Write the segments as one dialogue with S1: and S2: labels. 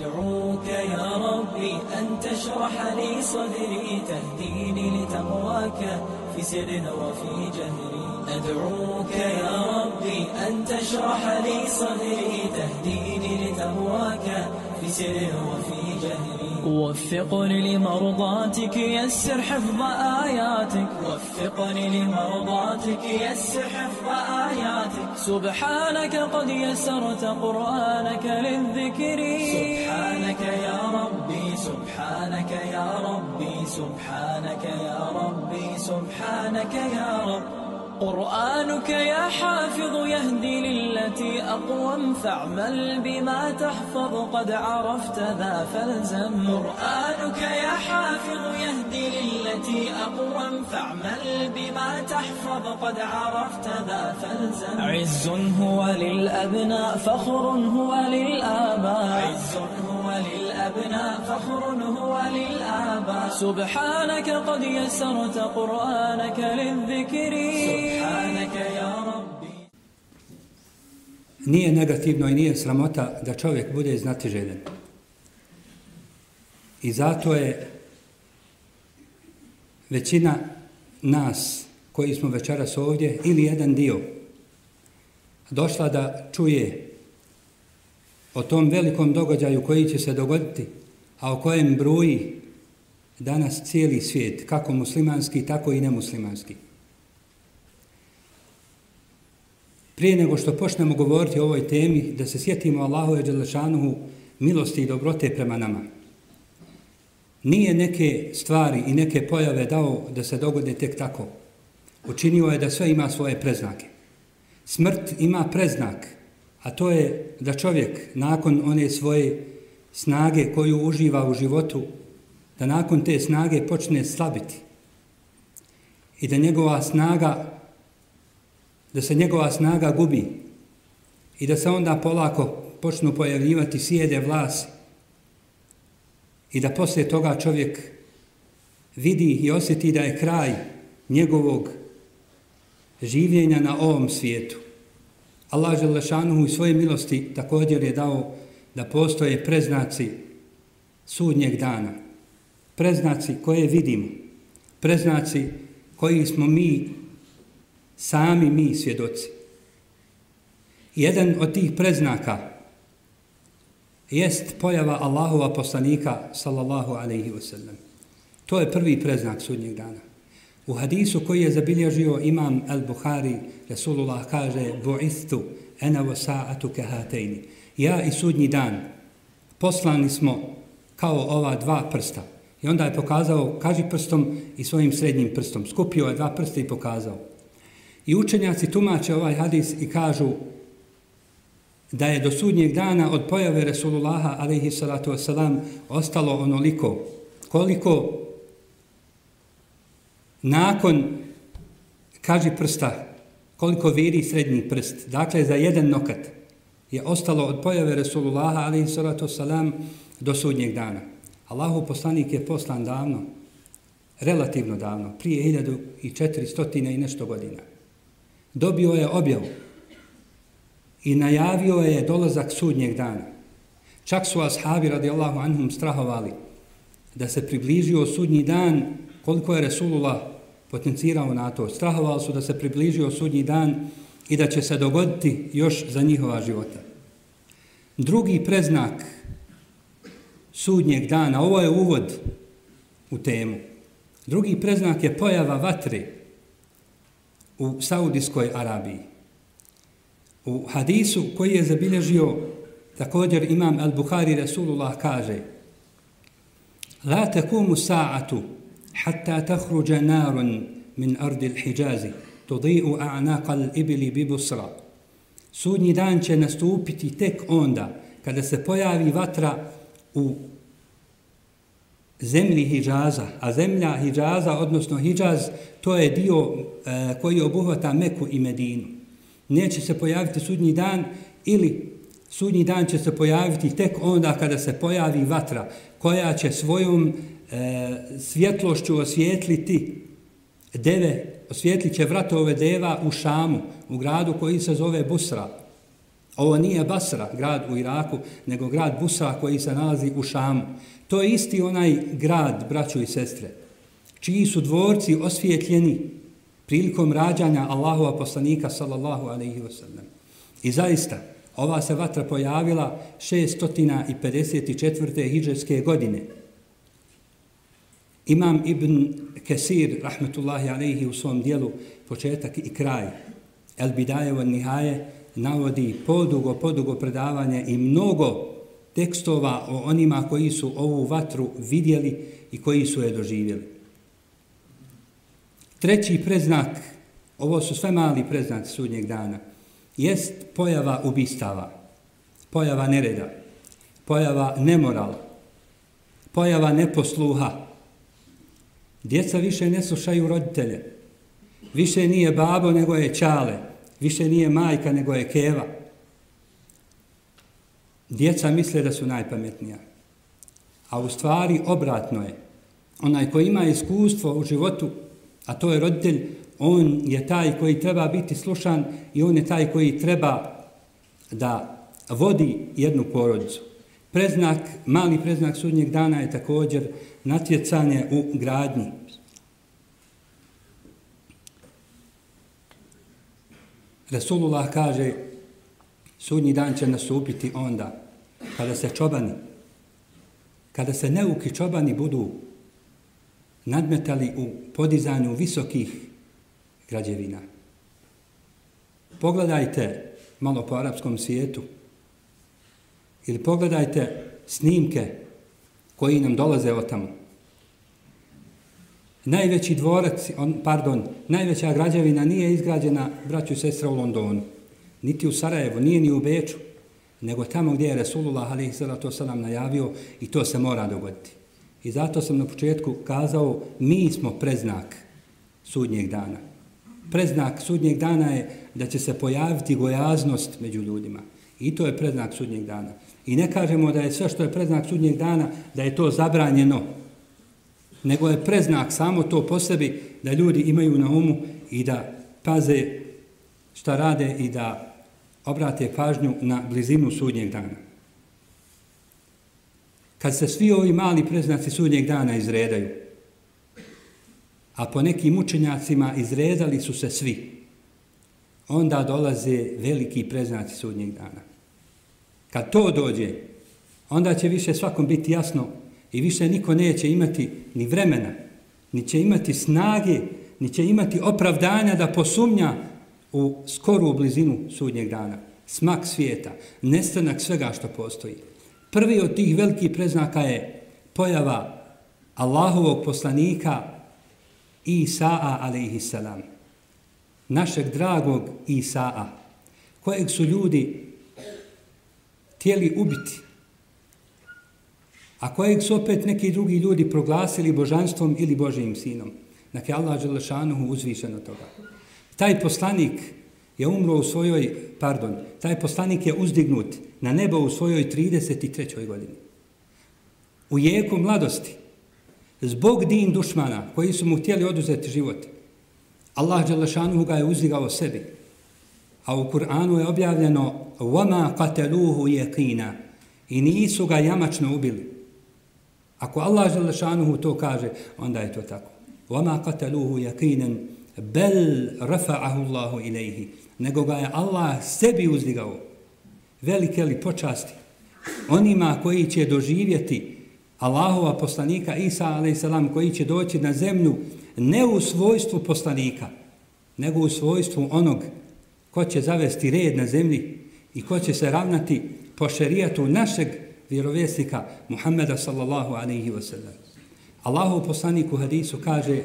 S1: أدعوك يا ربي أن تشرح لي صدري تهديني لتقواك في سر وفي جهري. أدعوك يا ربي أن تشرح لي صدري تهديني لتقواك وفي وفقني لمرضاتك يسر حفظ آياتك. وفقني لمرضاتك يسر حفظ آياتك. سبحانك قد يسرت قرآنك للذكر. سبحانك يا ربي سبحانك يا ربي سبحانك يا ربي سبحانك يا رب. قرآنك يا حافظ يهدي أقوم فاعمل بما تحفظ. قد عرفت ذا فالزم. قرآنك يا حافظ يهدي للتي أقوم فاعمل بما تحفظ. قد عرفت ذا فالزم. عز هو للأبناء فخر هو للآباء. عز هو للأبناء فخر هو للآباء. سبحانك قد يسرت قرآنك للذكر. سبحانك يا ربي
S2: Nije negativno i nije sramota da čovjek bude znatiželjen. I zato je većina nas koji smo večeras ovdje ili jedan dio došla da čuje o tom velikom događaju koji će se dogoditi, a o kojem bruji danas cijeli svijet, kako muslimanski, tako i nemuslimanski. Prije nego što počnemo govoriti o ovoj temi, da se sjetimo Allahu i Đelešanuhu milosti i dobrote prema nama. Nije neke stvari i neke pojave dao da se dogode tek tako. Učinio je da sve ima svoje preznake. Smrt ima preznak, a to je da čovjek nakon one svoje snage koju uživa u životu, da nakon te snage počne slabiti i da njegova snaga da se njegova snaga gubi i da se onda polako počnu pojavljivati sjede vlasi i da poslije toga čovjek vidi i osjeti da je kraj njegovog življenja na ovom svijetu. Allah Želešanuhu u svoje milosti također je dao da postoje preznaci sudnjeg dana. Preznaci koje vidimo. Preznaci koji smo mi sami mi svjedoci. Jedan od tih preznaka jest pojava Allahova poslanika sallallahu alaihi wasallam. To je prvi preznak sudnjeg dana. U hadisu koji je zabilježio imam al-Bukhari, Rasulullah kaže Bu'ithu ena wa sa'atu kehatejni. Ja i sudnji dan poslani smo kao ova dva prsta. I onda je pokazao kaži prstom i svojim srednjim prstom. Skupio je dva prsta i pokazao. I učenjaci tumače ovaj hadis i kažu da je do sudnjeg dana od pojave Resulullaha alaihi salatu wasalam ostalo onoliko. Koliko nakon kaži prsta koliko viri srednji prst. Dakle za jedan nokat je ostalo od pojave Resulullaha alaihi salatu wasalam do sudnjeg dana. Allahu poslanik je poslan davno relativno davno prije 1400 i nešto godina dobio je objavu i najavio je dolazak sudnjeg dana. Čak su ashabi radijallahu anhum strahovali da se približio sudnji dan koliko je Resulullah potencirao na to. Strahovali su da se približio sudnji dan i da će se dogoditi još za njihova života. Drugi preznak sudnjeg dana, ovo je uvod u temu. Drugi preznak je pojava vatre u Saudijskoj Arabiji. U hadisu koji je zabilježio također imam al-Bukhari Rasulullah kaže La takumu sa'atu hatta tahruđa narun min ardi l-Hijazi tudi'u a'naqa l-ibili bi busra. Sudnji dan će nastupiti tek onda kada se pojavi vatra u zemlji Hidžaza, a zemlja Hidžaza, odnosno Hidžaz, to je dio e, koji obuhvata Meku i Medinu. Neće se pojaviti sudnji dan ili sudnji dan će se pojaviti tek onda kada se pojavi vatra koja će svojom e, svjetlošću osvijetliti deve, osvijetlit će vratove deva u Šamu, u gradu koji se zove Busra. Ovo nije Basra, grad u Iraku, nego grad Busra koji se nalazi u Šamu. To je isti onaj grad, braćo i sestre, čiji su dvorci osvijetljeni prilikom rađanja Allahova poslanika sallallahu alaihi wasallam. I zaista, ova se vatra pojavila 654. hijđarske godine. Imam Ibn Kesir, rahmetullahi alaihi, u svom dijelu početak i kraj, El Bidaje van Nihaje, navodi podugo, podugo predavanje i mnogo tekstova o onima koji su ovu vatru vidjeli i koji su je doživjeli. Treći preznak, ovo su sve mali preznaci sudnjeg dana, jest pojava ubistava, pojava nereda, pojava nemorala, pojava neposluha. Djeca više ne slušaju roditelje, više nije babo nego je čale, više nije majka nego je keva. Djeca misle da su najpametnija, a u stvari obratno je. Onaj ko ima iskustvo u životu, a to je roditelj, on je taj koji treba biti slušan i on je taj koji treba da vodi jednu porodicu. Preznak, mali preznak sudnjeg dana je također natjecanje u gradnji. Resulullah kaže, sudnji dan će nastupiti onda, kada se čobani, kada se neuki čobani budu nadmetali u podizanju visokih građevina. Pogledajte malo po arapskom svijetu ili pogledajte snimke koji nam dolaze od tamo. Najveći dvorac, on, pardon, najveća građevina nije izgrađena, braću i sestra, u Londonu, niti u Sarajevu, nije ni u Beču, nego tamo gdje je Resulullah ali to sam nam najavio i to se mora dogoditi. I zato sam na početku kazao, mi smo preznak sudnjeg dana. Preznak sudnjeg dana je da će se pojaviti gojaznost među ljudima. I to je preznak sudnjeg dana. I ne kažemo da je sve što je preznak sudnjeg dana, da je to zabranjeno. Nego je preznak samo to po sebi da ljudi imaju na umu i da paze šta rade i da obrate pažnju na blizinu sudnjeg dana kad se svi ovi mali preznaci sudnjeg dana izredaju, a po nekim učenjacima izredali su se svi, onda dolaze veliki preznaci sudnjeg dana. Kad to dođe, onda će više svakom biti jasno i više niko neće imati ni vremena, ni će imati snage, ni će imati opravdanja da posumnja u skoru blizinu sudnjeg dana. Smak svijeta, nestanak svega što postoji. Prvi od tih velikih preznaka je pojava Allahovog poslanika Isa'a alaihi salam. Našeg dragog Isa'a, kojeg su ljudi tijeli ubiti, a kojeg su opet neki drugi ljudi proglasili božanstvom ili Božijim sinom. Dakle, Allah Đelešanuhu uzvišen od toga. Taj poslanik je umro u svojoj, pardon, taj poslanik je uzdignut na nebo u svojoj 33. godini. U jeku mladosti, zbog din dušmana koji su mu htjeli oduzeti život, Allah Đalešanu ga je uzdigao sebi. A u Kur'anu je objavljeno وَمَا قَتَلُوهُ يَقِينَ i nisu ga jamačno ubili. Ako Allah Đalešanu to kaže, onda je to tako. وَمَا قَتَلُوهُ يَقِينًا bel rafa'ahu Allahu ilaihi nego ga je Allah sebi uzdigao velike li počasti onima koji će doživjeti Allahova poslanika Isa a.s. koji će doći na zemlju ne u svojstvu poslanika, nego u svojstvu onog ko će zavesti red na zemlji i ko će se ravnati po šerijatu našeg vjerovjesnika Muhammeda sallallahu alaihi wa sallam. Allahov poslanik u hadisu kaže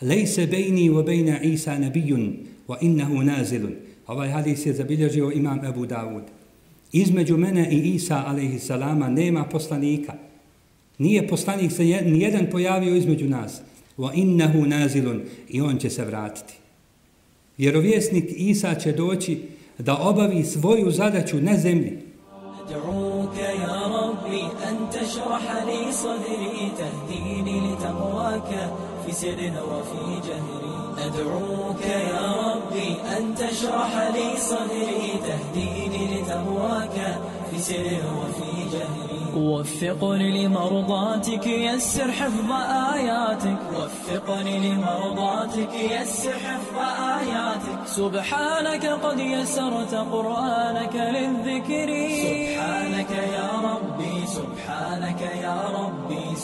S2: Lejse bejni wa bejna Isa nabijun wa innahu nazilun. Ovaj hadis je zabilježio imam Abu Dawud. Između mene i Isa, alaihi salama, nema poslanika. Nije poslanik se nijedan pojavio između nas. Wa innahu nazilun. I on će se vratiti. Vjerovjesnik Isa će doći da obavi svoju zadaću na zemlji. Sadri tahdini li taqwaka fi sirrin wa fi jahri
S1: أدعوك يا ربي أن تشرح لي صدري تهديني لتهواك في سر وفي جهري. وفقني لمرضاتك يسر حفظ آياتك. وفقني لمرضاتك يسر حفظ آياتك. سبحانك قد يسرت قرآنك للذكر.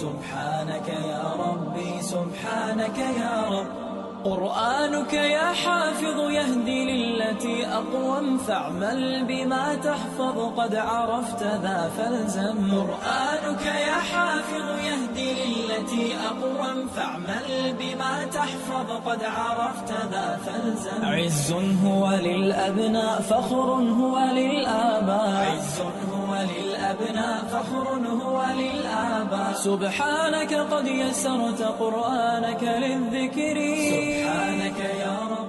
S1: سبحانك يا ربي سبحانك يا رب. قرآنك يا حافظ يهدي للتي أقوم فاعمل بما تحفظ قد عرفت ذا فالزم. قرآنك يا حافظ يهدي للتي أقوم فاعمل بما تحفظ قد عرفت ذا فالزم. عز هو للأبناء فخر هو للآباء. عز هو للأبناء فخر هو للآباء. سبحانك قد يسرت قرآنك للذكر. يا رب